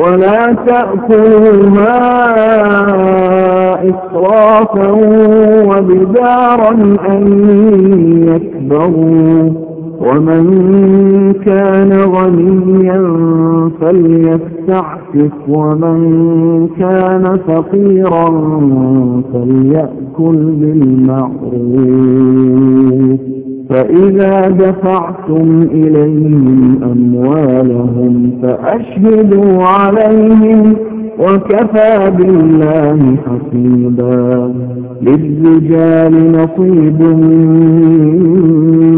ولا تأكلوها إسرافا وبدارا أن يكبروا. ومن كان غنيا فليستعفف ومن كان فقيرا فليأكل بالمعروف. فإذا دفعتم إليهم أموالهم فأشهدوا عليهم وكفى بالله حسيبا للرجال نصيب مما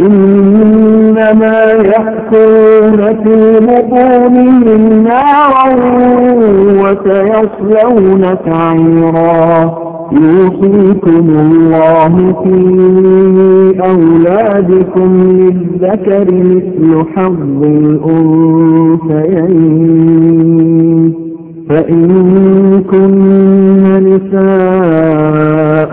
إنما يأكلون في بطونهم نارا وسيصلون سعيرا. يوصيكم الله في أولادكم للذكر مثل حظ الأنثيين. فإن كن نساء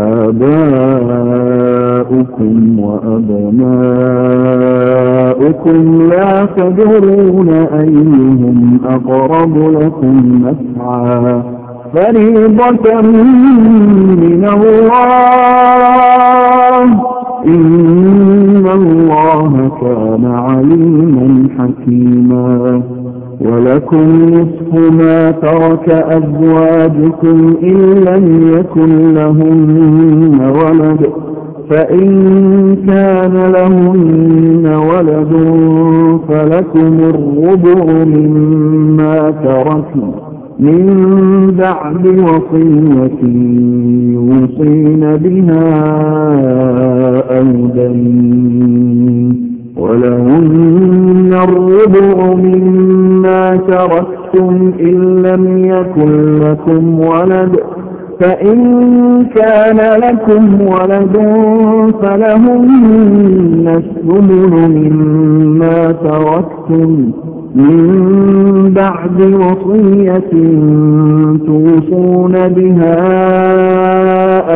آباؤكم وأبناؤكم لا تدرون أيهم أقرب لكم نفعا. فريضة من الله. إن الله كان عليما حكيما. ولكم نصف ما ترك أزواجكم إن لم يكن لهن ولد فإن كان لهن ولد فلكم الربع مما تركوا من بعد وصية يوصين بها أو دين ولهن الربع مما تركتم إن لم يكن لكم ولد فإن كان لكم ولد فلهن الثمن مما تركتم. من بعد وصية توصون بها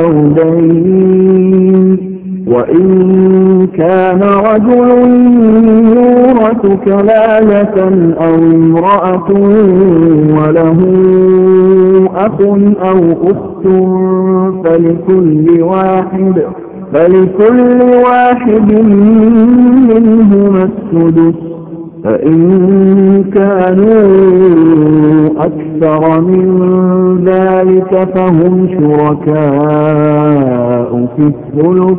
أو دين. وإن كان رجل يورث كلالة أو امرأة وله أخ أو أخت فلكل واحد فلكل واحد منهما السدس فإن كانوا أكثر من ذلك فهم شركاء في الثلث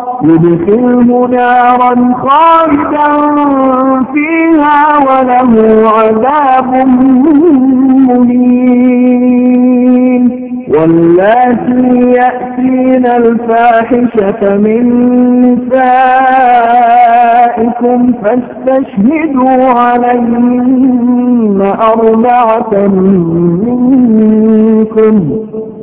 يدخله نارا خالدا فيها وله عذاب مهين. واللاتي يأتين الفاحشة من نسائكم فاستشهدوا عليهن أربعة منكم.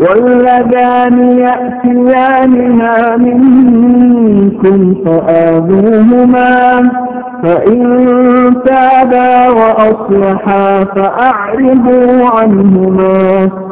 واللذان يأتيانها منكم فآذوهما فإن تابا وأصلحا فأعرضوا عنهما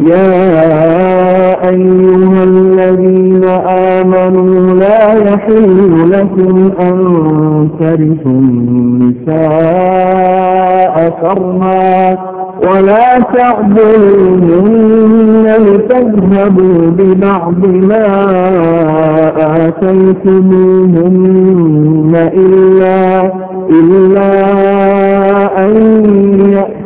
يا أيها الذين آمنوا لا يحل لكم أن ترثوا النساء كرها ولا تعبدوهن لتذهبوا ببعض ما آتيتموهن إلا, إلا أن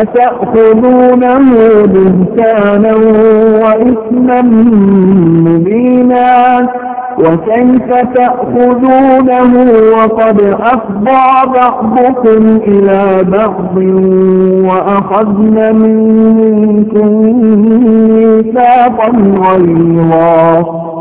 أتأخذونه بهتانا وإثما مبينا؟ وكيف تأخذونه وقد أفضى بعضكم إلى بعض وأخذن منكم ميثاقا غليظا؟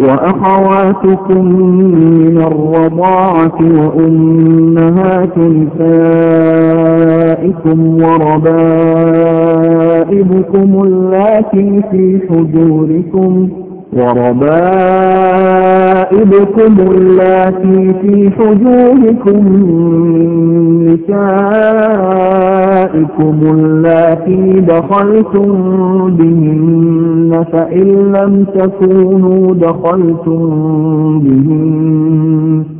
وأخواتكم من الرضاعة وأمهات نسائكم وربائبكم اللاتي في حجوركم وربائبكم اللاتي في حجوركم من نسائكم اللاتي دخلتم بهن فإن لم تكونوا دخلتم بهن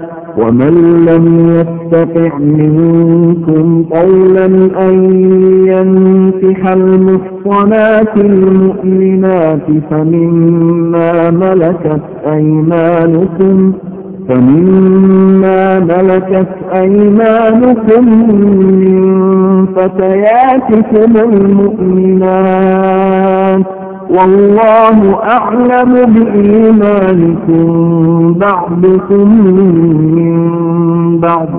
ومن لم يستطع منكم قولا أن ينفح المحصنات المؤمنات فمما ملكت أيمانكم فمما ملكت أيمانكم من فتياتكم المؤمنات والله أعلم بإيمانكم بعضكم من بعض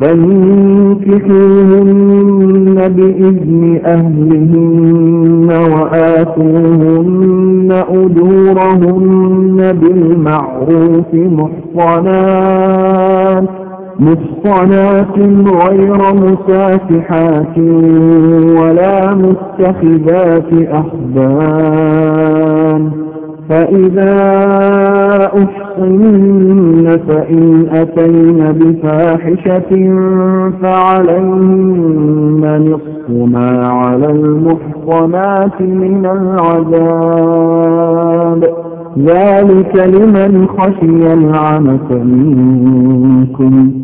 فانكحوهن بإذن أهلهن وآتوهن أجورهن بالمعروف محصنات محصنات غير مسافحات ولا متخذات أحبان فإذا أحصن فإن أتين بفاحشة فعليهن نصف ما على المحصنات من العذاب ذلك لمن خشي العنة منكم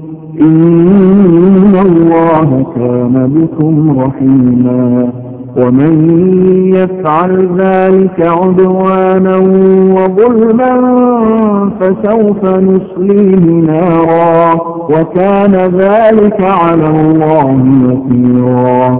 إن الله كان بكم رحيما. ومن يفعل ذلك عدوانا وظلما فسوف نصليه نارا وكان ذلك على الله يسيرا.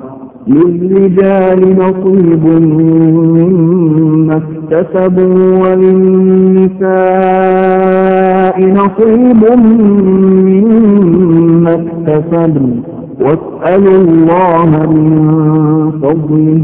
للرجال نصيب مما اكتسبوا وللنساء نصيب مما اكتسبوا واسألوا الله من فضله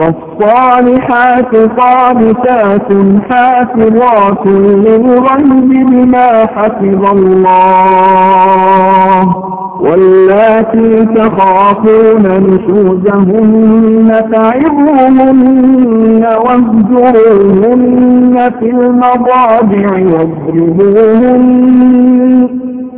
فالصالحات قانتات حافظات للغيب بما حفظ الله واللاتي تخافون نشوزهن فعظوهن واهجروهن في المضاجع واضربوهن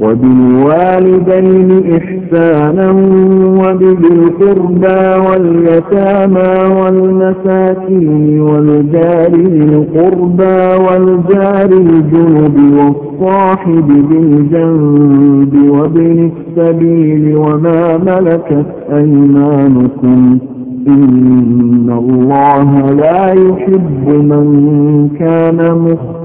وبالوالدين إحسانا وبذي القربى واليتامى والمساكين والجار القربى والجار الجنب والصاحب بالجنب وابن السبيل وما ملكت أيمانكم. إن الله لا يحب من كان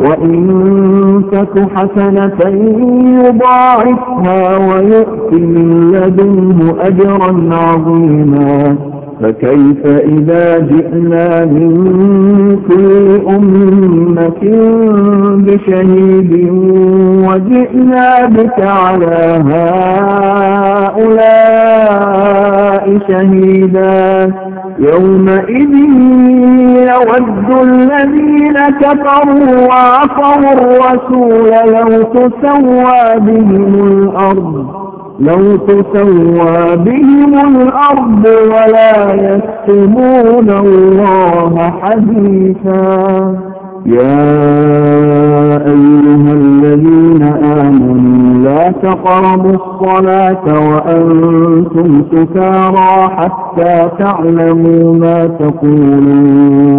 وإن تك حسنة يضاعفها ويؤت من لدنه أجرا عظيما. فكيف إذا جئنا من كل أمة بشهيد وجئنا بك على هؤلاء شهيدا يومئذ يود الذين كفروا وعصوا الرسول لو تسوى بهم الأرض لو تسوى بهم الأرض ولا يكتمون الله حديثا. يا أيها الذين آمنوا لا تقربوا الصلاة وأنتم سكارى حتى تعلموا ما تقولون.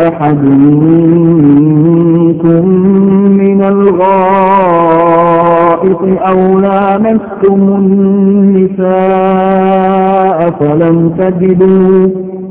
أحد منكم من الغائط أو لامستم النساء فلم تجدوا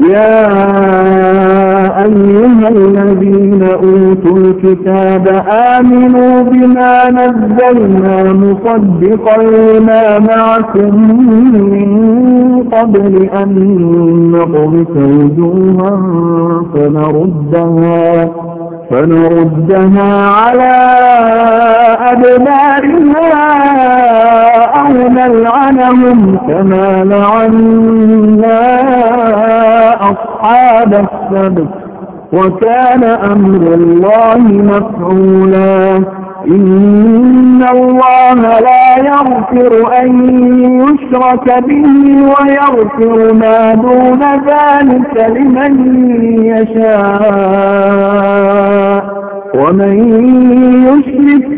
يا أيها الذين أوتوا الكتاب آمنوا بما نزلنا مصدقا لما معكم من قبل أن نطرس وجوها فنردها فنردها على أدبارها أو نلعنهم كما لعنا أصحاب السبت وكان أمر الله مفعولا. إن الله لا يغفر أن يشرك به ويغفر ما دون ذلك لمن يشاء. ومن يشرك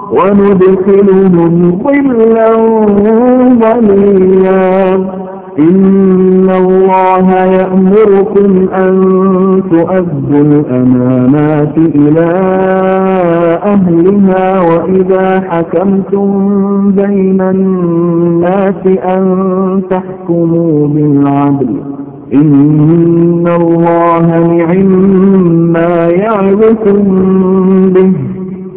وندخلهم ظلا ظليلا. إن الله يأمركم أن تؤدوا الأمانات إلى أهلها وإذا حكمتم بين الناس أن تحكموا بالعدل. إن الله نعم ما يعظكم به.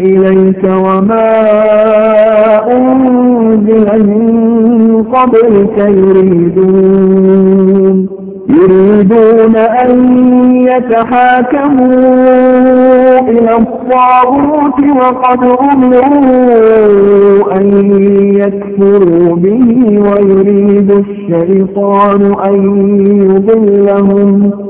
إليك وما أنزل من قبلك يريدون. يريدون أن يتحاكموا إلى الطاغوت وقد أمروا أن يكفروا به ويريد الشيطان أن يضلهم.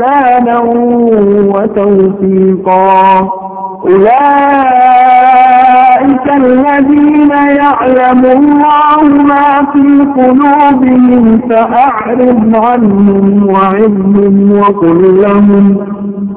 إحسانا وتوفيقا. أولئك الذين يعلم الله ما في قلوبهم فأعرض عنهم وعظهم وقل لهم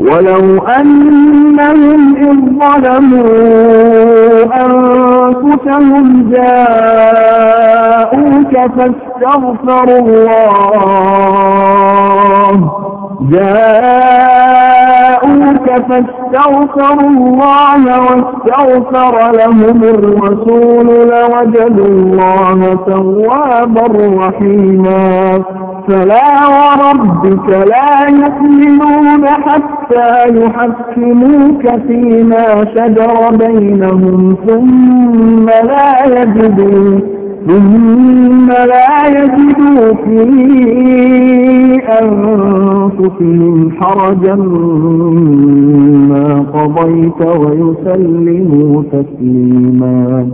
ولو أنهم إذ ظلموا أنفسهم جاءوك فاستغفروا الله. جاءوك فاستغفروا الله واستغفر لهم الرسول لوجدوا الله توابا رحيما. فلا وربك لا يؤمنون حتى يحكموك فيما شجر بينهم ثم لا يجدوا ثم لا يجدوا في أنفسهم حرجا ما قضيت ويسلموا تسليما.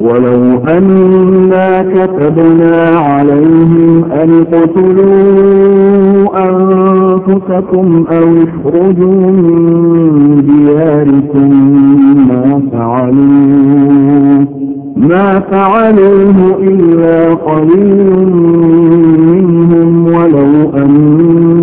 ولو أنا كتبنا عليهم أن اقتلوا أنفسكم أو اخرجوا من دياركم ما فعلوه ما فعلوه إلا قليل منهم ولو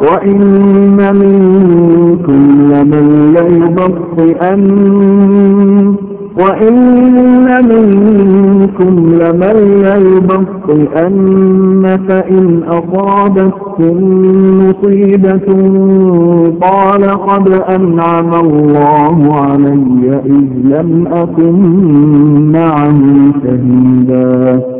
وإن منكم لمن ليبطئن وإن منكم لمن ليبطئن فإن أصابتكم مصيبة قال قد أنعم الله علي إذ لم أكن معهم شهيدا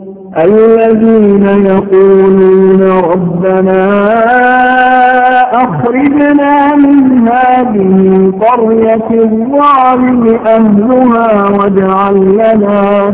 الذين يقولون ربنا أخرجنا من هذه القرية الظالم أهلها واجعل لنا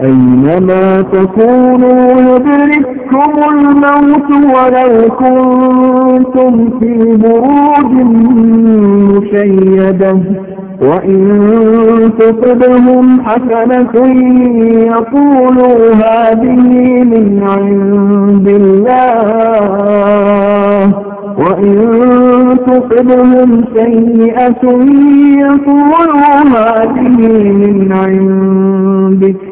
أينما تكونوا يدرككم الموت ولو كنتم في بروج مشيدة. وإن تصبهم حسنة يقولوا هذه من عند الله. وإن تصبهم سيئة يقولوا هذه من عندك.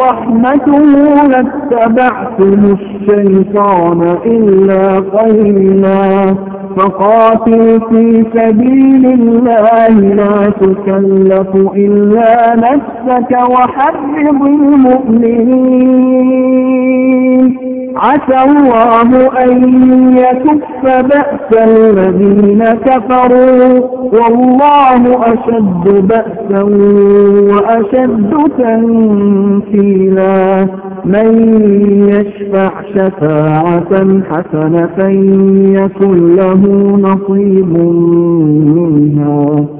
ورحمته لاتبعتم الشيطان إلا قليلا فقاتل في سبيل الله لا تكلف إلا نفسك وحرض المؤمنين. عسى الله أن يكف بأس الذين كفروا. والله أشد بأسا وأشد تنكيلا. من يشفع شفاعة حسنة يكن له نصيب منها.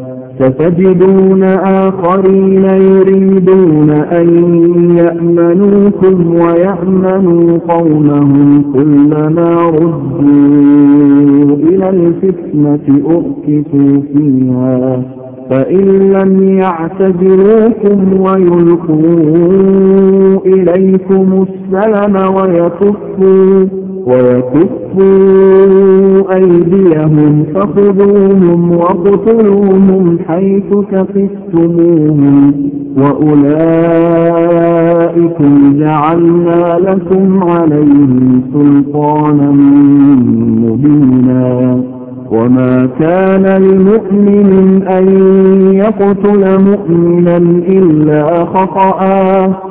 ستجدون آخرين يريدون أن يأمنوكم ويأمنوا قومهم كلما ردوا إلى الفتنة أركسوا فيها فإن لم يعتذروكم ويلقوا إليكم السلم ويكفوا ويكفوا أيديهم فخذوهم وقتلوهم حيث كفتموهم وأولئكم جعلنا لكم عليهم سلطانا مبينا وما كان لمؤمن أن يقتل مؤمنا إلا خطأ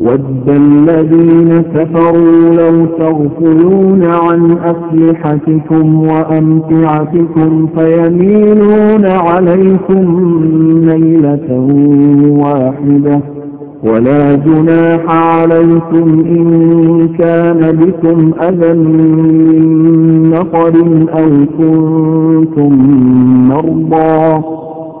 ود الذين كفروا لو تغفلون عن أسلحتكم وأمتعتكم فيميلون عليكم ميلة واحدة ولا جناح عليكم إن كان بكم أذى من نقر أو كنتم مرضى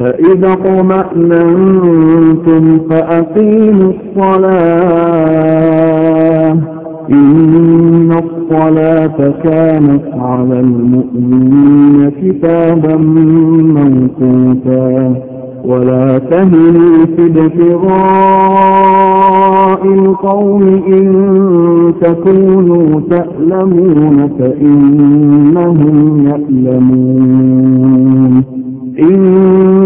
فإذا اطمأننتم فأقيموا الصلاة. إن الصلاة كانت على المؤمنين كتابا موقوتا. ولا تهنوا في ابتغاء القوم إن تكونوا تألمون فإنهم يألمون. إن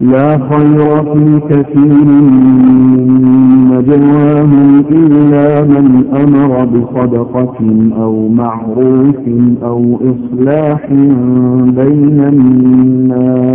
لا خير في كثير من إلا من أمر بصدقة أو معروف أو إصلاح بين الناس.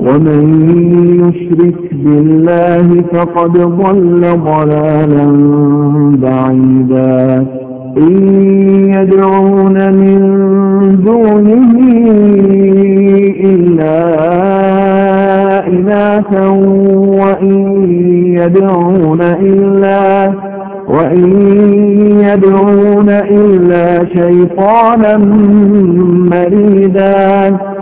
ومن يشرك بالله فقد ضل ضلالا بعيدا. إن يدعون من دونه إلا إناثا وإن يدعون إلا وإن يدعون إلا شيطانا مريدا.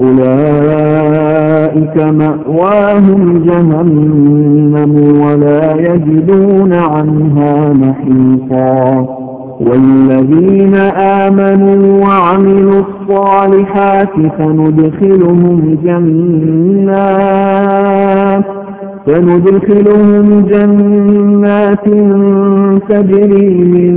أولئك مأواهم جهنم ولا يجدون عنها محيطا والذين آمنوا وعملوا الصالحات فندخلهم جنات فندخلهم جنات تجري من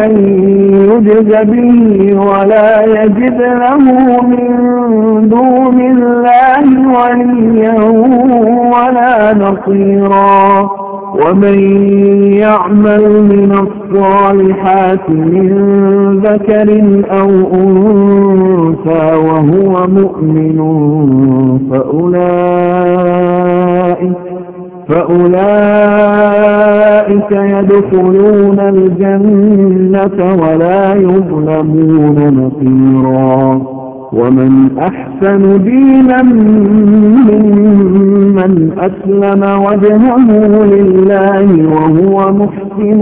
يجز به ولا يجد له من دون الله وليا ولا نصيرا. ومن يعمل من الصالحات من ذكر أو أنثى وهو مؤمن فأولئك فأولئك يدخلون الجنة ولا يظلمون نصيرا ومن أحسن دينا ممن أسلم وجهه لله وهو محسن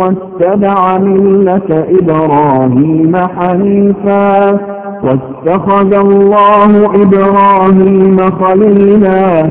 واتبع ملة إبراهيم حنيفا. واتخذ الله إبراهيم خليلا.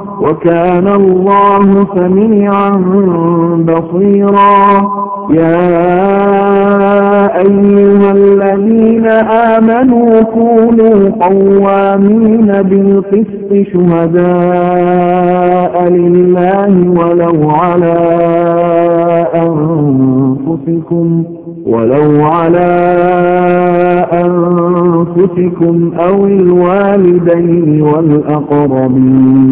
وكان الله سميعا بصيرا. يا أيها الذين آمنوا كونوا قوامين بالقسط شهداء لله ولو على أنفسكم ولو على أنفسكم أو الوالدين والأقربين.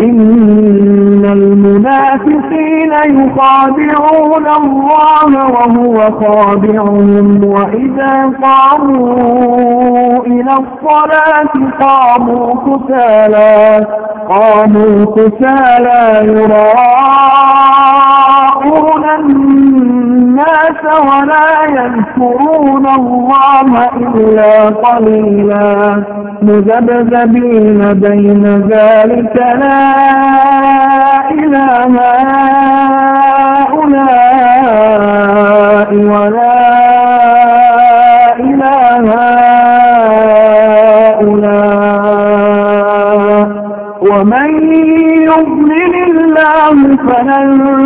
إن المنافقين يخادعون الله وهو خادعهم وإذا قاموا إلى الصلاة قاموا كسالا قاموا كسالا يراءون ولا يذكرون الله إلا قليلا مذبذبين بين ذلك لا إله ولا ومن يضلل الله فلن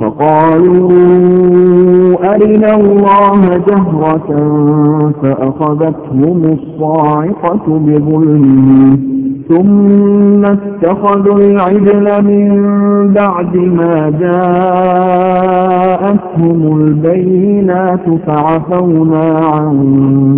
فقالوا أرنا الله جهرة فأخذتهم الصاعقة بظلمهم ثم اتخذوا العجل من بعد ما جاءتهم البينات فعفونا عن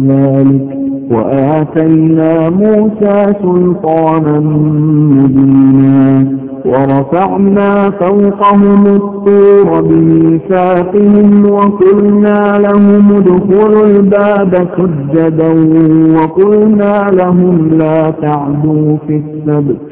ذلك وآتينا موسى سلطانا مبينا ورفعنا فوقهم الطور بميثاقهم وقلنا لهم ادخلوا الباب سجدا وقلنا لهم لا تعدوا في السبت.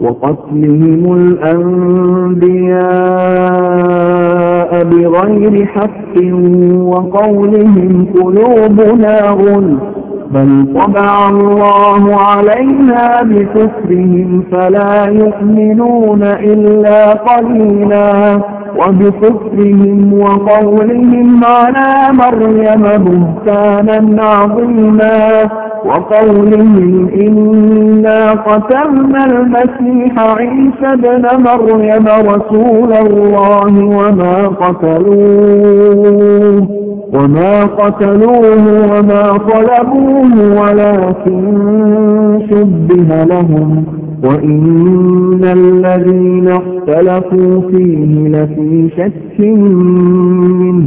وقتلهم الأنبياء بغير حق وقولهم قلوبنا غل. بل طبع الله عليها بكفرهم فلا يؤمنون إلا قليلا. وبكفرهم وقولهم على مريم بهتانا عظيما. وقولهم إنا قتلنا المسيح عيسى بن مريم رسول الله وما قتلوه وما قتلوه وما طلبوه ولكن شبه لهم وإن الذين اختلفوا فيه لفي شك منه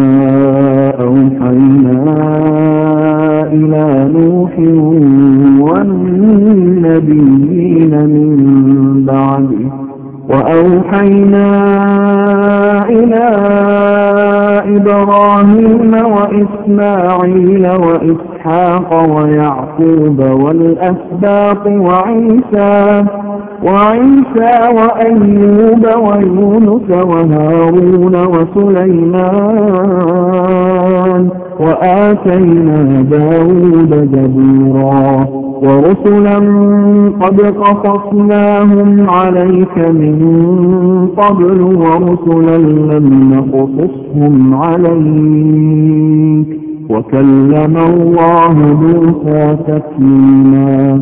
وأوحينا إلى إبراهيم وإسماعيل وإسحاق ويعقوب والأسباط وعيسى وعيسى وأيوب ويونس وهارون وسليمان وآتينا داود جبيرا ورسلا قد قصصناهم عليك من قبل ورسلا لم نقصصهم عليك وكلم الله موسى تكليما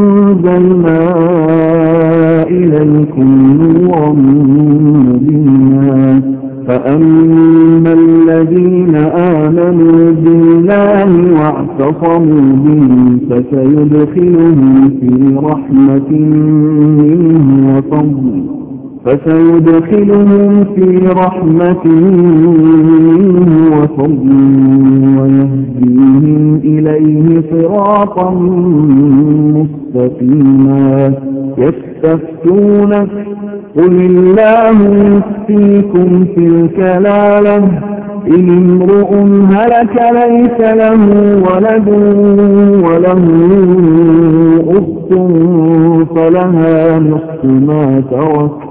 فسيدخلهم في رحمة منه وفضل ويهديهم إليه صراطا مستقيما يستفتونك قل الله يفتيكم في الكلالة إن امرؤ هلك ليس له ولد وله أخت فلها نصف ما ترك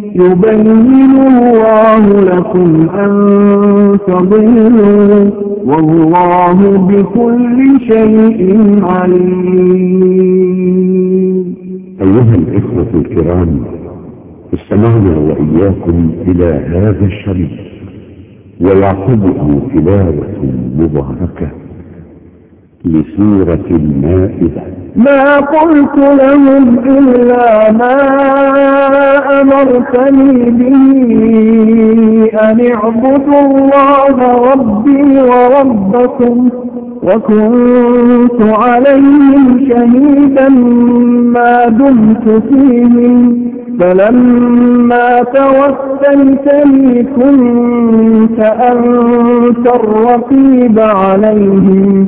يبين الله لكم أن تضلوا والله بكل شيء عليم. أيها الإخوة الكرام استمعنا وإياكم إلى هذا الشريط ويعقبه تلاوة مباركة. لسورة المائدة. ما قلت لهم إلا ما أمرتني به أن اعبدوا الله ربي وربكم وكنت عليهم شهيدا ما دمت فيهم. فلما توفيتني كنت أنت الرقيب عليهم.